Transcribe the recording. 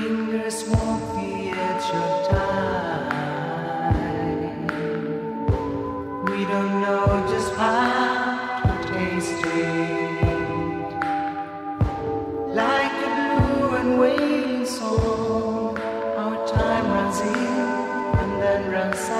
just won't be at your time. We don't know just how to taste it. Like a blue and wailing song, our time runs in and then runs out.